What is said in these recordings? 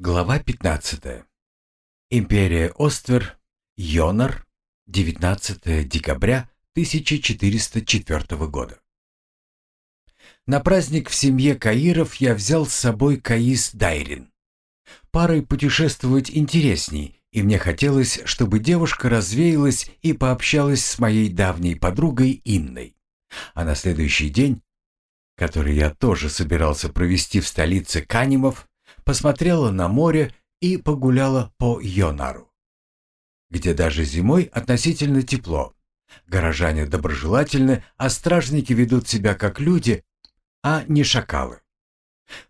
Глава 15. Империя Оствер, Йонар, 19 декабря 1404 года. На праздник в семье Каиров я взял с собой Каис Дайрин. Парой путешествовать интересней, и мне хотелось, чтобы девушка развеялась и пообщалась с моей давней подругой Инной. А на следующий день, который я тоже собирался провести в столице Канимов, посмотрела на море и погуляла по Йонару, где даже зимой относительно тепло. Горожане доброжелательны, а стражники ведут себя как люди, а не шакалы.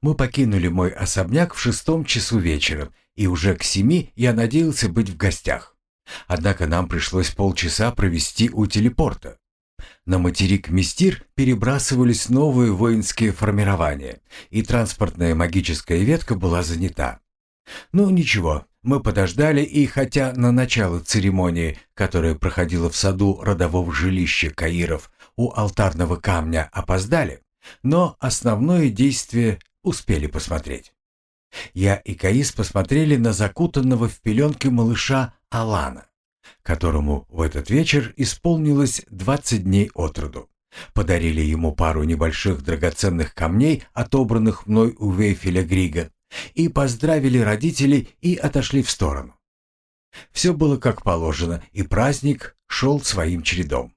Мы покинули мой особняк в шестом часу вечера, и уже к семи я надеялся быть в гостях. Однако нам пришлось полчаса провести у телепорта. На материк Мистир перебрасывались новые воинские формирования, и транспортная магическая ветка была занята. Ну ничего, мы подождали, и хотя на начало церемонии, которая проходила в саду родового жилища Каиров у алтарного камня, опоздали, но основное действие успели посмотреть. Я и Каис посмотрели на закутанного в пеленке малыша Алана которому в этот вечер исполнилось 20 дней от роду. Подарили ему пару небольших драгоценных камней, отобранных мной у Вейфеля Грига, и поздравили родителей и отошли в сторону. Все было как положено, и праздник шел своим чередом.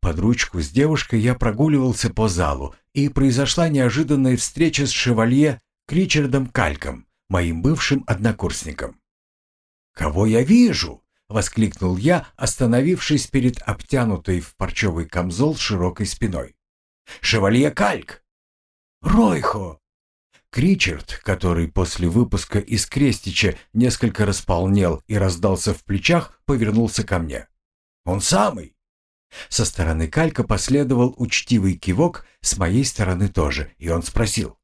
Под ручку с девушкой я прогуливался по залу, и произошла неожиданная встреча с шевалье Кричардом Кальком, моим бывшим однокурсником. «Кого я вижу?» — воскликнул я, остановившись перед обтянутой в парчевый камзол широкой спиной. «Шевалье Кальк!» «Ройхо!» Кричард, который после выпуска из крестича несколько располнел и раздался в плечах, повернулся ко мне. «Он самый!» Со стороны Калька последовал учтивый кивок, с моей стороны тоже, и он спросил.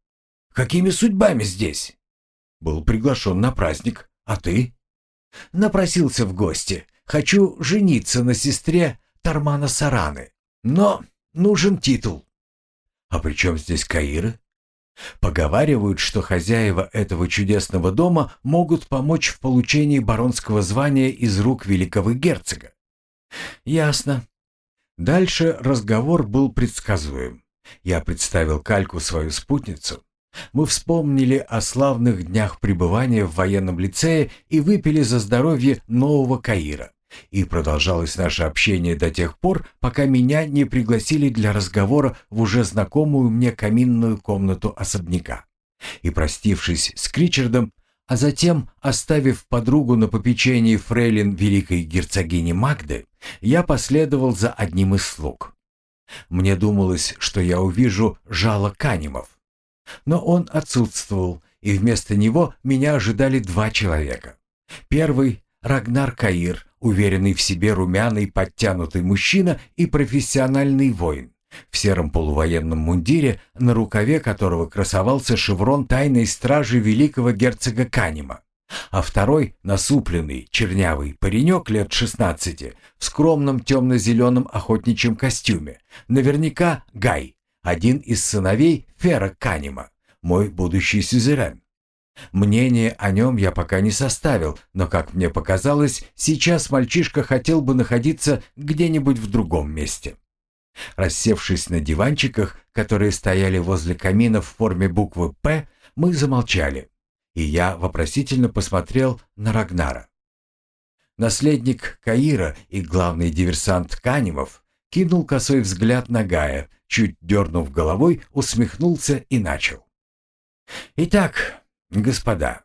«Какими судьбами здесь?» «Был приглашен на праздник. А ты?» Напросился в гости. Хочу жениться на сестре Тармана Сараны. Но нужен титул. А при чем здесь Каиры? Поговаривают, что хозяева этого чудесного дома могут помочь в получении баронского звания из рук великого герцога. Ясно. Дальше разговор был предсказуем. Я представил Кальку свою спутницу, мы вспомнили о славных днях пребывания в военном лицее и выпили за здоровье нового Каира. И продолжалось наше общение до тех пор, пока меня не пригласили для разговора в уже знакомую мне каминную комнату особняка. И простившись с Кричардом, а затем, оставив подругу на попечении фрейлин великой герцогини Магды, я последовал за одним из слуг. Мне думалось, что я увижу жало канимов, но он отсутствовал, и вместо него меня ожидали два человека. Первый — Рагнар Каир, уверенный в себе румяный подтянутый мужчина и профессиональный воин, в сером полувоенном мундире, на рукаве которого красовался шеврон тайной стражи великого герцога Канима. А второй — насупленный, чернявый паренек лет 16 в скромном темно-зеленом охотничьем костюме. Наверняка Гай, один из сыновей Фера Канима, мой будущий сюзерен. Мнение о нем я пока не составил, но, как мне показалось, сейчас мальчишка хотел бы находиться где-нибудь в другом месте. Рассевшись на диванчиках, которые стояли возле камина в форме буквы «П», мы замолчали, и я вопросительно посмотрел на Рагнара. Наследник Каира и главный диверсант Канимов кинул косой взгляд на Гая, чуть дернув головой, усмехнулся и начал. «Итак, господа,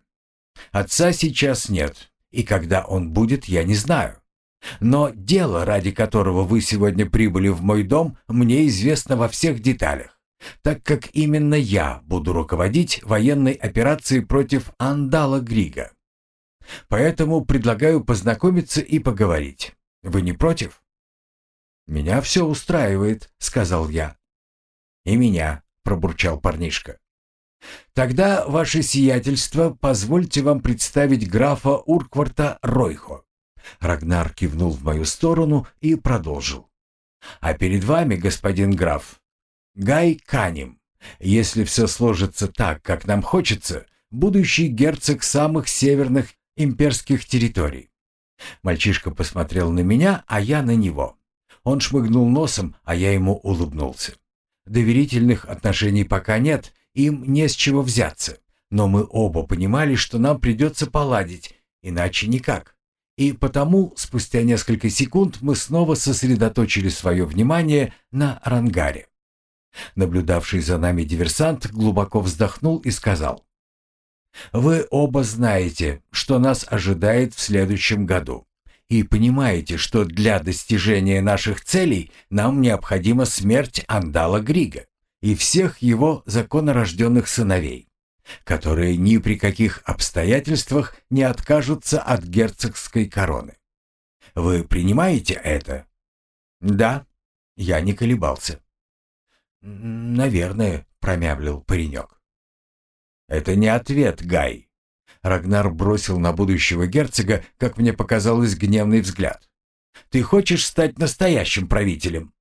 отца сейчас нет, и когда он будет, я не знаю. Но дело, ради которого вы сегодня прибыли в мой дом, мне известно во всех деталях, так как именно я буду руководить военной операцией против Андала Грига. Поэтому предлагаю познакомиться и поговорить. Вы не против?» «Меня все устраивает», — сказал я. «И меня», — пробурчал парнишка. «Тогда, ваше сиятельство, позвольте вам представить графа Уркварта Ройхо». Рагнар кивнул в мою сторону и продолжил. «А перед вами, господин граф, Гай Каним. Если все сложится так, как нам хочется, будущий герцог самых северных имперских территорий. Мальчишка посмотрел на меня, а я на него. Он шмыгнул носом, а я ему улыбнулся. Доверительных отношений пока нет, им не с чего взяться. Но мы оба понимали, что нам придется поладить, иначе никак. И потому спустя несколько секунд мы снова сосредоточили свое внимание на Рангаре. Наблюдавший за нами диверсант глубоко вздохнул и сказал. «Вы оба знаете, что нас ожидает в следующем году, и понимаете, что для достижения наших целей нам необходима смерть Андала Грига и всех его законорожденных сыновей, которые ни при каких обстоятельствах не откажутся от герцогской короны. Вы принимаете это?» «Да», — я не колебался. «Наверное», — промямлил паренек. «Это не ответ, Гай». Рагнар бросил на будущего герцога, как мне показалось, гневный взгляд. «Ты хочешь стать настоящим правителем?»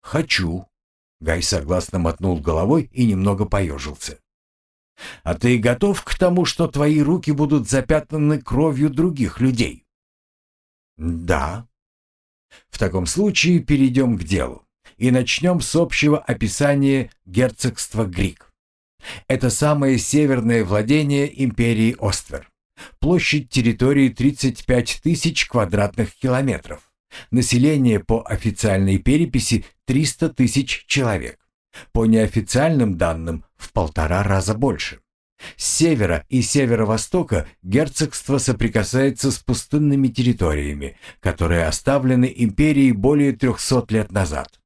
«Хочу», — Гай согласно мотнул головой и немного поежился. «А ты готов к тому, что твои руки будут запятнаны кровью других людей?» «Да». «В таком случае перейдем к делу и начнем с общего описания герцогства Грик. Это самое северное владение империи Оствер. Площадь территории 35 тысяч квадратных километров. Население по официальной переписи 300 тысяч человек. По неофициальным данным в полтора раза больше. С севера и северо-востока герцогство соприкасается с пустынными территориями, которые оставлены империей более 300 лет назад.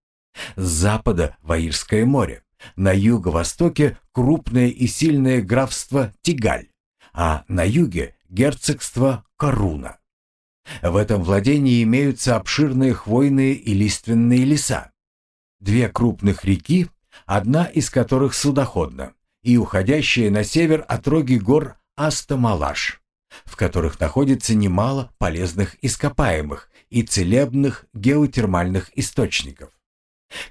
С запада – Ваирское море. На юго-востоке – крупное и сильное графство Тигаль, а на юге – герцогство Коруна. В этом владении имеются обширные хвойные и лиственные леса. Две крупных реки, одна из которых судоходна, и уходящие на север отроги гор Астамалаш, в которых находится немало полезных ископаемых и целебных геотермальных источников.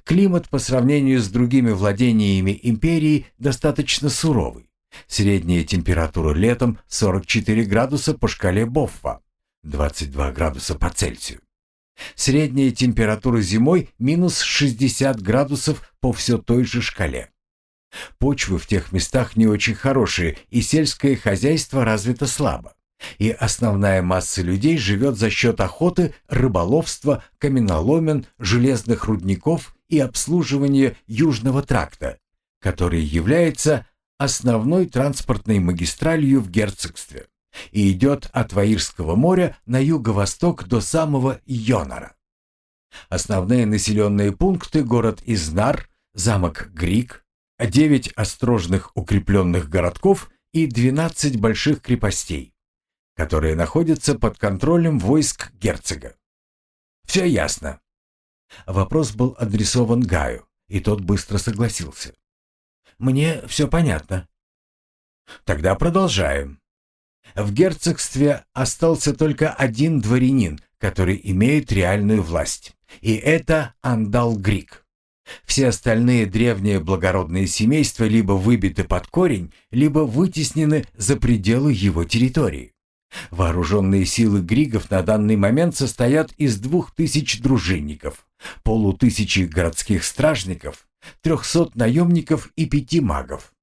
Климат по сравнению с другими владениями империи достаточно суровый. Средняя температура летом 44 градуса по шкале Боффа, 22 градуса по Цельсию. Средняя температура зимой минус 60 градусов по все той же шкале. Почвы в тех местах не очень хорошие, и сельское хозяйство развито слабо и основная масса людей живет за счет охоты, рыболовства, каменоломен, железных рудников и обслуживания Южного тракта, который является основной транспортной магистралью в герцогстве и идет от Ваирского моря на юго-восток до самого Йонара. Основные населенные пункты – город Изнар, замок Грик, 9 острожных укрепленных городков и 12 больших крепостей которые находятся под контролем войск герцога. Все ясно. Вопрос был адресован Гаю, и тот быстро согласился. Мне все понятно. Тогда продолжаем. В герцогстве остался только один дворянин, который имеет реальную власть, и это Андал Грик. Все остальные древние благородные семейства либо выбиты под корень, либо вытеснены за пределы его территории. Вооруженные силы григов на данный момент состоят из двух тысяч дружинников, полутысячи городских стражников, трехсот наемников и пяти магов.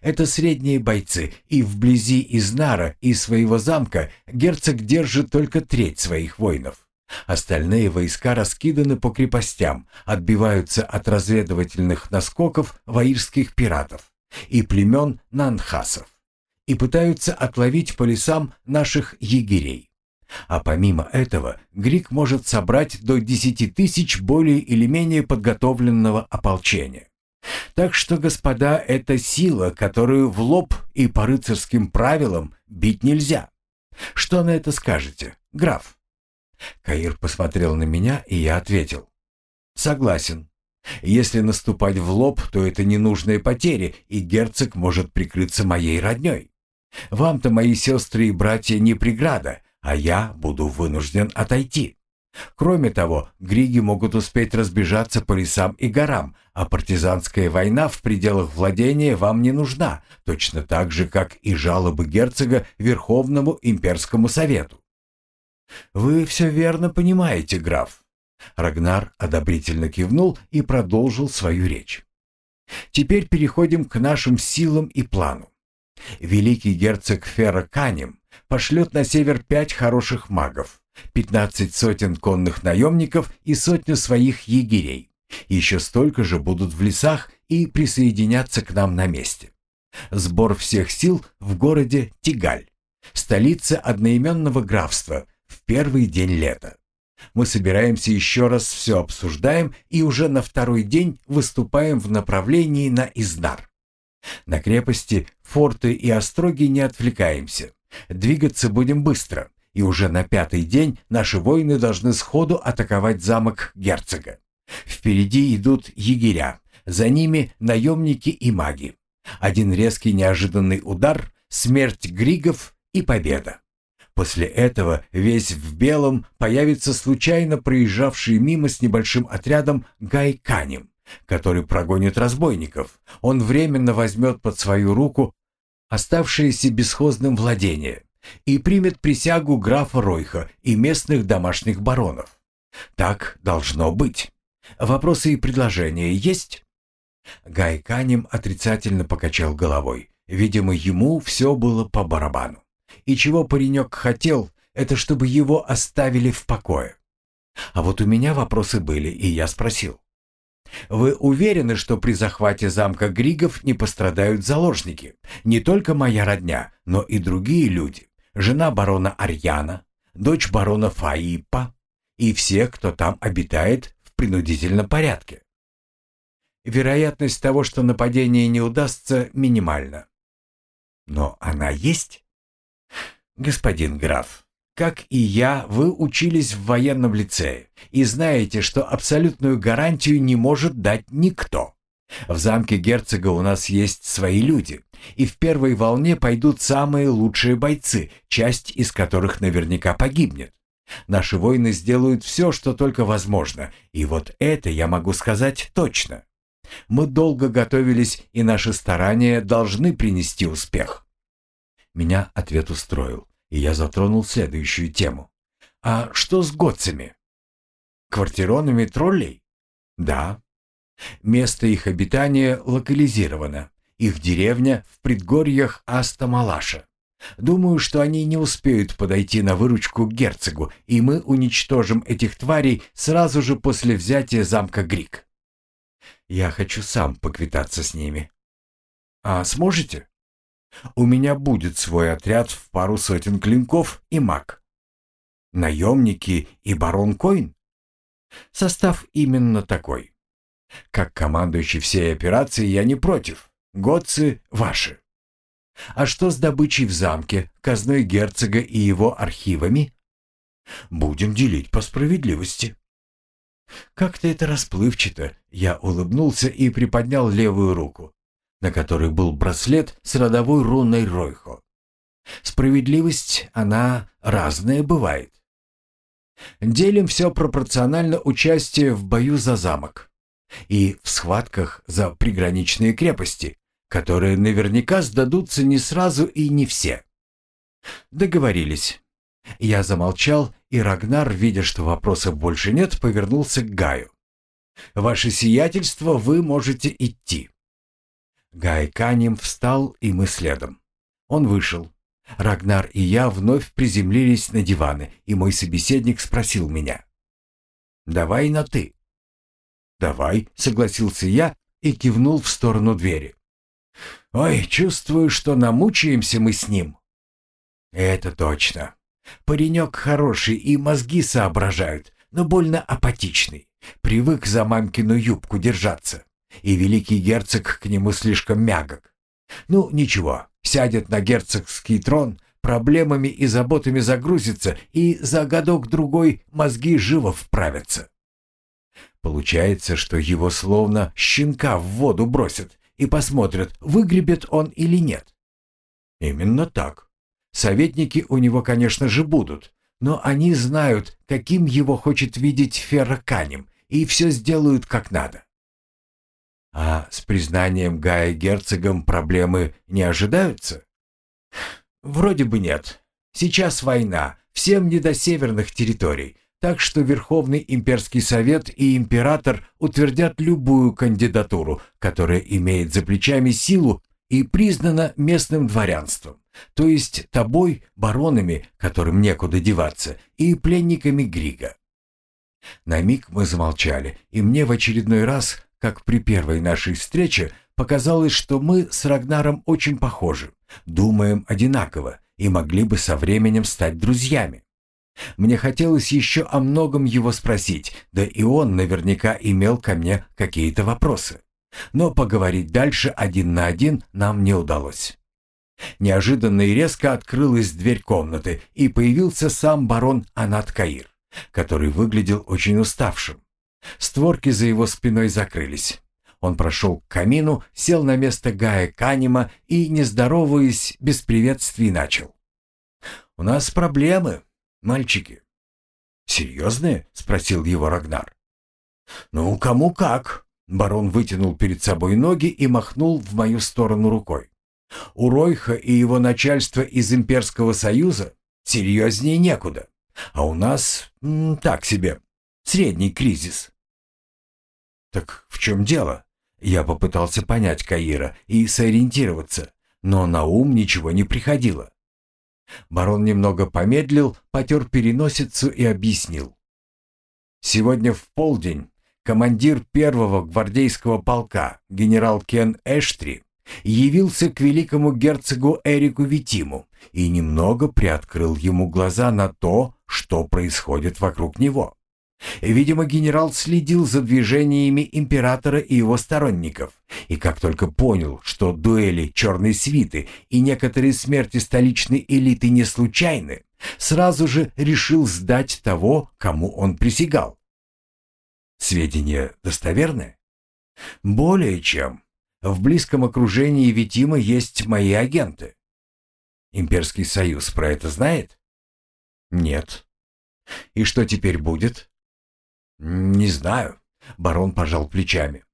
Это средние бойцы, и вблизи Изнара и своего замка герцог держит только треть своих воинов. Остальные войска раскиданы по крепостям, отбиваются от разведывательных наскоков ваирских пиратов и племен нанхасов и пытаются отловить по лесам наших егерей. А помимо этого, Грик может собрать до 10 тысяч более или менее подготовленного ополчения. Так что, господа, это сила, которую в лоб и по рыцарским правилам бить нельзя. Что на это скажете, граф? Каир посмотрел на меня, и я ответил. Согласен. Если наступать в лоб, то это ненужные потери, и герцог может прикрыться моей родней. Вам-то мои сестры и братья не преграда, а я буду вынужден отойти. Кроме того, григи могут успеть разбежаться по лесам и горам, а партизанская война в пределах владения вам не нужна, точно так же, как и жалобы герцога Верховному имперскому совету. «Вы все верно понимаете, граф». Рагнар одобрительно кивнул и продолжил свою речь. «Теперь переходим к нашим силам и плану. Великий герцог Фера Канем пошлет на север пять хороших магов, пятнадцать сотен конных наемников и сотню своих егерей. Еще столько же будут в лесах и присоединятся к нам на месте. Сбор всех сил в городе Тигаль, столице одноименного графства, в первый день лета. Мы собираемся еще раз все обсуждаем и уже на второй день выступаем в направлении на Издар. На крепости, форты и остроги не отвлекаемся. Двигаться будем быстро, и уже на пятый день наши воины должны сходу атаковать замок герцога. Впереди идут егеря, за ними наемники и маги. Один резкий неожиданный удар, смерть григов и победа. После этого весь в белом появится случайно проезжавший мимо с небольшим отрядом Гайканем, который прогонит разбойников. Он временно возьмет под свою руку оставшиеся бесхозным владения и примет присягу графа Ройха и местных домашних баронов. Так должно быть. Вопросы и предложения есть? Гай Канем отрицательно покачал головой. Видимо, ему все было по барабану. И чего паренек хотел, это чтобы его оставили в покое. А вот у меня вопросы были, и я спросил. Вы уверены, что при захвате замка Григов не пострадают заложники? Не только моя родня, но и другие люди. Жена барона Арьяна, дочь барона Фаипа и все, кто там обитает в принудительном порядке. Вероятность того, что нападение не удастся, минимальна. Но она есть? Господин граф, как и я, вы учились в военном лицее и знаете, что абсолютную гарантию не может дать никто. В замке герцога у нас есть свои люди, и в первой волне пойдут самые лучшие бойцы, часть из которых наверняка погибнет. Наши воины сделают все, что только возможно, и вот это я могу сказать точно. Мы долго готовились, и наши старания должны принести успех. Меня ответ устроил и я затронул следующую тему. А что с готцами? Квартиронами троллей? Да. Место их обитания локализировано. Их деревня в предгорьях Астамалаша. Думаю, что они не успеют подойти на выручку к герцогу, и мы уничтожим этих тварей сразу же после взятия замка Грик. Я хочу сам поквитаться с ними. А сможете? У меня будет свой отряд в пару сотен клинков и маг. Наемники и барон Койн? Состав именно такой. Как командующий всей операцией я не против. Годцы ваши. А что с добычей в замке, казной герцога и его архивами? Будем делить по справедливости. Как-то это расплывчато. Я улыбнулся и приподнял левую руку на которой был браслет с родовой руной Ройхо. Справедливость, она разная бывает. Делим все пропорционально участию в бою за замок и в схватках за приграничные крепости, которые наверняка сдадутся не сразу и не все. Договорились. Я замолчал, и Рагнар, видя, что вопросов больше нет, повернулся к Гаю. «Ваше сиятельство, вы можете идти». Гай Канем встал, и мы следом. Он вышел. Рагнар и я вновь приземлились на диваны, и мой собеседник спросил меня. «Давай на «ты». «Давай», — согласился я и кивнул в сторону двери. «Ой, чувствую, что намучаемся мы с ним». «Это точно. Паренек хороший и мозги соображают, но больно апатичный. Привык за мамкину юбку держаться и великий герцог к нему слишком мягок. Ну, ничего, сядет на герцогский трон, проблемами и заботами загрузится, и за годок-другой мозги живо вправятся. Получается, что его словно щенка в воду бросят и посмотрят, выгребет он или нет. Именно так. Советники у него, конечно же, будут, но они знают, каким его хочет видеть Ферраканем, и все сделают как надо. А с признанием Гая герцогом проблемы не ожидаются? Вроде бы нет. Сейчас война, всем не до северных территорий, так что Верховный имперский совет и император утвердят любую кандидатуру, которая имеет за плечами силу и признана местным дворянством, то есть тобой, баронами, которым некуда деваться, и пленниками Грига. На миг мы замолчали, и мне в очередной раз, как при первой нашей встрече, показалось, что мы с Рагнаром очень похожи, думаем одинаково и могли бы со временем стать друзьями. Мне хотелось еще о многом его спросить, да и он наверняка имел ко мне какие-то вопросы. Но поговорить дальше один на один нам не удалось. Неожиданно и резко открылась дверь комнаты, и появился сам барон Анат Каир, который выглядел очень уставшим. Створки за его спиной закрылись. Он прошел к камину, сел на место Гая Канима и, не здороваясь, без приветствий начал. «У нас проблемы», мальчики». «Серьезные?» — спросил его Рагнар. «Ну, кому как?» Барон вытянул перед собой ноги и махнул в мою сторону рукой. «У Ройха и его начальства из Имперского Союза серьезнее некуда. А у нас так себе, средний кризис». «Так в чем дело?» Я попытался понять Каира и сориентироваться, но на ум ничего не приходило. Барон немного помедлил, потер переносицу и объяснил. «Сегодня в полдень командир первого гвардейского полка, генерал Кен Эштри, явился к великому герцогу Эрику Витиму и немного приоткрыл ему глаза на то, что происходит вокруг него. Видимо, генерал следил за движениями императора и его сторонников, и как только понял, что дуэли черной свиты и некоторые смерти столичной элиты не случайны, сразу же решил сдать того, кому он присягал. Сведения достоверны? Более чем. В близком окружении Витима есть мои агенты. Имперский союз про это знает? Нет. И что теперь будет? «Не знаю», — барон пожал плечами.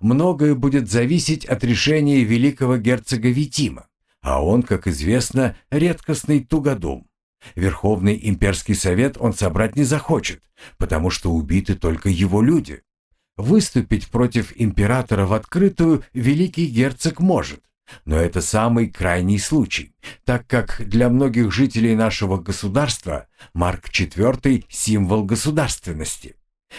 «Многое будет зависеть от решения великого герцога Витима, а он, как известно, редкостный тугодум. Верховный имперский совет он собрать не захочет, потому что убиты только его люди. Выступить против императора в открытую великий герцог может, но это самый крайний случай, так как для многих жителей нашего государства Марк IV – символ государственности.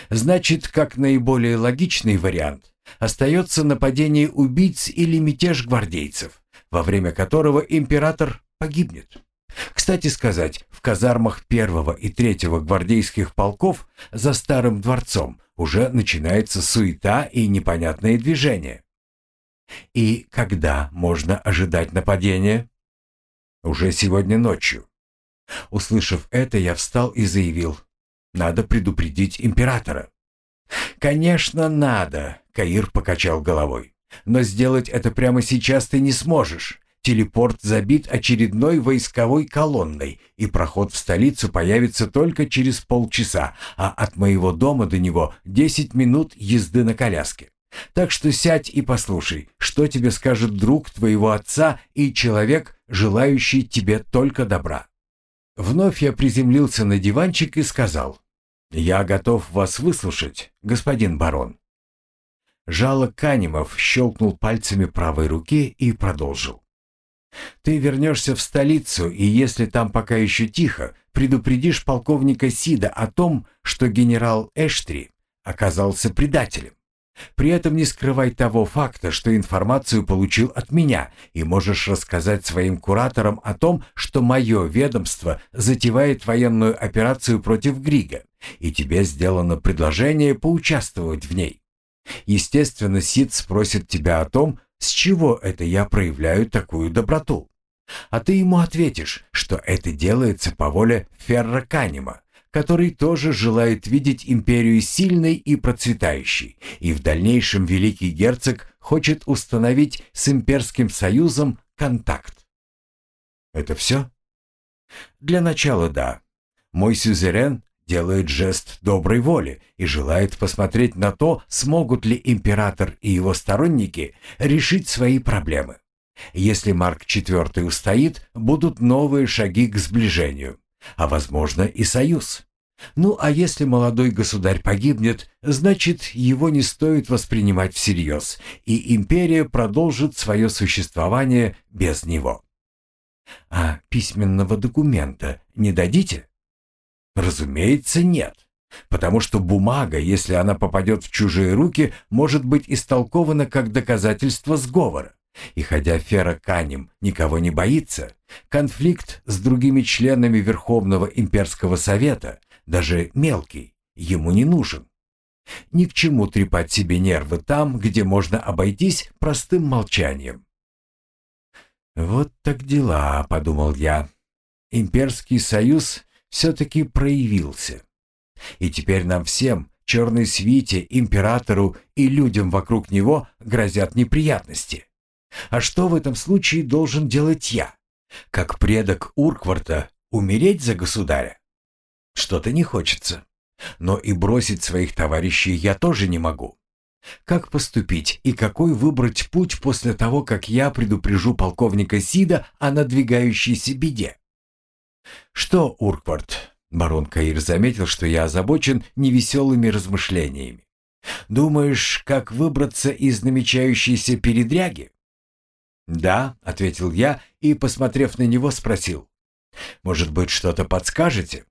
Значит, как наиболее логичный вариант, остается нападение убийц или мятеж гвардейцев, во время которого император погибнет. Кстати сказать, в казармах первого и третьего гвардейских полков за старым дворцом уже начинается суета и непонятные движения. И когда можно ожидать нападения? Уже сегодня ночью. Услышав это, я встал и заявил, надо предупредить императора. Конечно, надо, Каир покачал головой. Но сделать это прямо сейчас ты не сможешь. Телепорт забит очередной войсковой колонной, и проход в столицу появится только через полчаса, а от моего дома до него 10 минут езды на коляске. Так что сядь и послушай, что тебе скажет друг твоего отца и человек, желающий тебе только добра. Вновь я приземлился на диванчик и сказал, «Я готов вас выслушать, господин барон». Жало Канимов щелкнул пальцами правой руки и продолжил. «Ты вернешься в столицу, и если там пока еще тихо, предупредишь полковника Сида о том, что генерал Эштри оказался предателем. При этом не скрывай того факта, что информацию получил от меня, и можешь рассказать своим кураторам о том, что мое ведомство затевает военную операцию против Грига, и тебе сделано предложение поучаствовать в ней. Естественно, Сид спросит тебя о том, с чего это я проявляю такую доброту. А ты ему ответишь, что это делается по воле Ферра Канима, который тоже желает видеть империю сильной и процветающей, и в дальнейшем великий герцог хочет установить с имперским союзом контакт. Это все? Для начала да. Мой сюзерен делает жест доброй воли и желает посмотреть на то, смогут ли император и его сторонники решить свои проблемы. Если Марк IV устоит, будут новые шаги к сближению, а возможно и союз. Ну а если молодой государь погибнет, значит его не стоит воспринимать всерьез, и империя продолжит свое существование без него. А письменного документа не дадите? Разумеется, нет. Потому что бумага, если она попадет в чужие руки, может быть истолкована как доказательство сговора. И хотя Фера Канем никого не боится, конфликт с другими членами Верховного Имперского Совета, даже мелкий, ему не нужен. Ни к чему трепать себе нервы там, где можно обойтись простым молчанием. «Вот так дела», — подумал я. «Имперский союз все-таки проявился. И теперь нам всем, черной свите, императору и людям вокруг него грозят неприятности. А что в этом случае должен делать я? Как предок Уркварта умереть за государя? Что-то не хочется. Но и бросить своих товарищей я тоже не могу. Как поступить и какой выбрать путь после того, как я предупрежу полковника Сида о надвигающейся беде? Что, Урквард? Барон Каир заметил, что я озабочен невеселыми размышлениями. Думаешь, как выбраться из намечающейся передряги? «Да», — ответил я и, посмотрев на него, спросил. «Может быть, что-то подскажете?»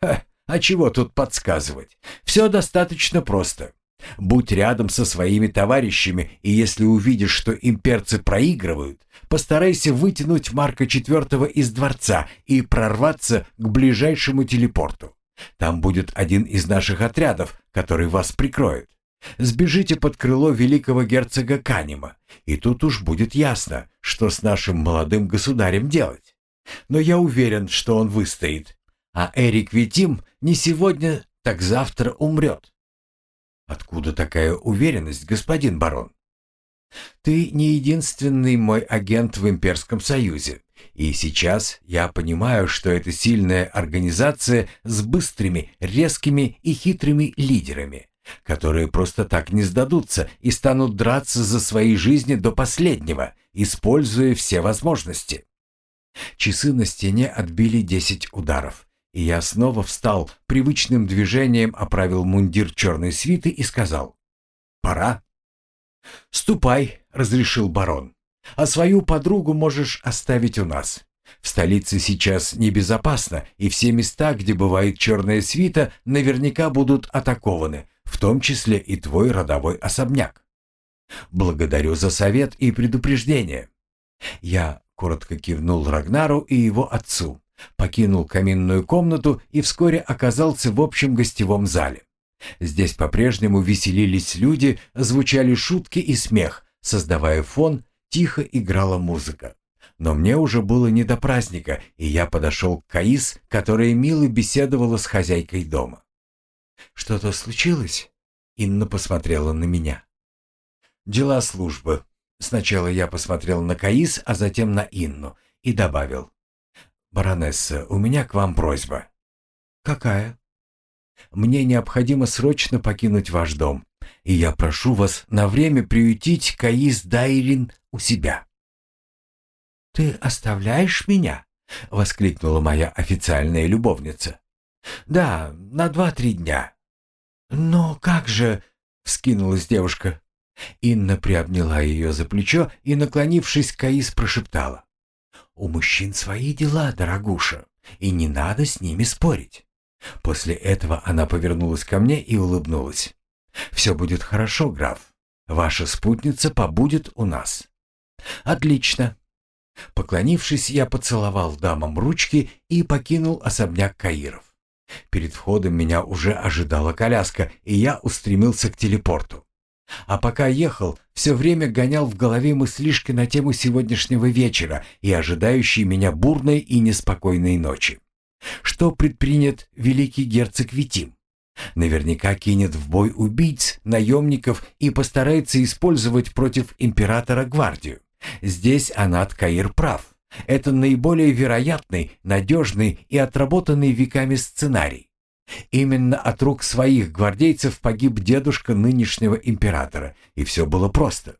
«Ха, а чего тут подсказывать? Все достаточно просто. Будь рядом со своими товарищами, и если увидишь, что имперцы проигрывают, постарайся вытянуть Марка IV из дворца и прорваться к ближайшему телепорту. Там будет один из наших отрядов, который вас прикроет. Сбежите под крыло великого герцога Канема, и тут уж будет ясно, что с нашим молодым государем делать. Но я уверен, что он выстоит, а Эрик Витим не сегодня, так завтра умрет. Откуда такая уверенность, господин барон? Ты не единственный мой агент в Имперском Союзе, и сейчас я понимаю, что это сильная организация с быстрыми, резкими и хитрыми лидерами, которые просто так не сдадутся и станут драться за свои жизни до последнего, используя все возможности. Часы на стене отбили десять ударов, и я снова встал, привычным движением оправил мундир черной свиты и сказал «Пора». «Ступай», — разрешил барон, — «а свою подругу можешь оставить у нас. В столице сейчас небезопасно, и все места, где бывает черная свита, наверняка будут атакованы, в том числе и твой родовой особняк. Благодарю за совет и предупреждение». Я коротко кивнул Рагнару и его отцу покинул каминную комнату и вскоре оказался в общем гостевом зале. Здесь по-прежнему веселились люди, звучали шутки и смех, создавая фон, тихо играла музыка. Но мне уже было не до праздника, и я подошел к Каис, которая мило беседовала с хозяйкой дома. «Что-то случилось?» Инна посмотрела на меня. «Дела службы». Сначала я посмотрел на Каис, а затем на Инну и добавил. «Баронесса, у меня к вам просьба». «Какая?» «Мне необходимо срочно покинуть ваш дом, и я прошу вас на время приютить Каис Дайрин у себя». «Ты оставляешь меня?» — воскликнула моя официальная любовница. «Да, на два-три дня». «Но как же...» — вскинулась девушка. Инна приобняла ее за плечо и, наклонившись, Каис прошептала. У мужчин свои дела, дорогуша, и не надо с ними спорить. После этого она повернулась ко мне и улыбнулась. «Все будет хорошо, граф. Ваша спутница побудет у нас». «Отлично». Поклонившись, я поцеловал дамам ручки и покинул особняк Каиров. Перед входом меня уже ожидала коляска, и я устремился к телепорту. А пока ехал, все время гонял в голове мыслишки на тему сегодняшнего вечера и ожидающей меня бурной и неспокойной ночи. Что предпринят великий герцог Витим? Наверняка кинет в бой убийц, наемников и постарается использовать против императора гвардию. Здесь Анат Каир прав. Это наиболее вероятный, надежный и отработанный веками сценарий. Именно от рук своих гвардейцев погиб дедушка нынешнего императора, и все было просто.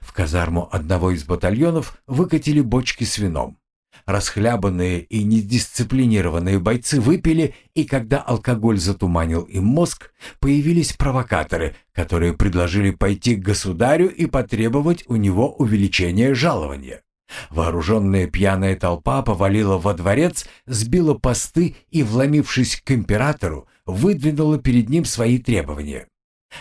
В казарму одного из батальонов выкатили бочки с вином. Расхлябанные и недисциплинированные бойцы выпили, и когда алкоголь затуманил им мозг, появились провокаторы, которые предложили пойти к государю и потребовать у него увеличения жалования. Вооруженная пьяная толпа повалила во дворец, сбила посты и, вломившись к императору, выдвинула перед ним свои требования.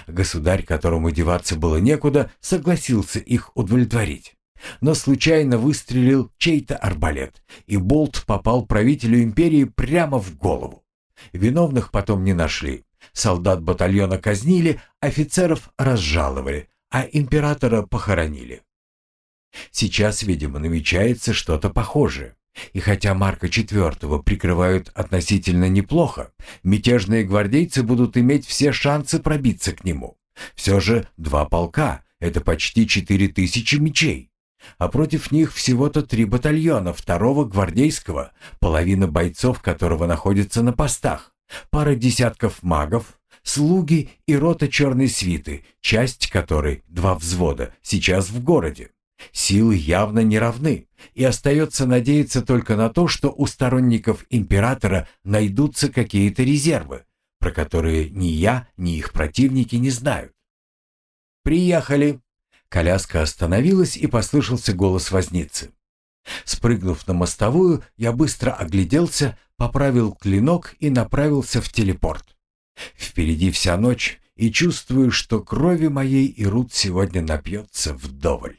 Государь, которому деваться было некуда, согласился их удовлетворить. Но случайно выстрелил чей-то арбалет, и болт попал правителю империи прямо в голову. Виновных потом не нашли. Солдат батальона казнили, офицеров разжаловали, а императора похоронили. Сейчас, видимо, намечается что-то похожее. И хотя Марка IV прикрывают относительно неплохо, мятежные гвардейцы будут иметь все шансы пробиться к нему. Все же два полка — это почти четыре тысячи мечей. А против них всего-то три батальона второго гвардейского, половина бойцов которого находится на постах, пара десятков магов, слуги и рота черной свиты, часть которой, два взвода, сейчас в городе. Силы явно не равны, и остается надеяться только на то, что у сторонников императора найдутся какие-то резервы, про которые ни я, ни их противники не знают. «Приехали!» Коляска остановилась, и послышался голос возницы. Спрыгнув на мостовую, я быстро огляделся, поправил клинок и направился в телепорт. Впереди вся ночь, и чувствую, что крови моей и Рут сегодня напьется вдоволь.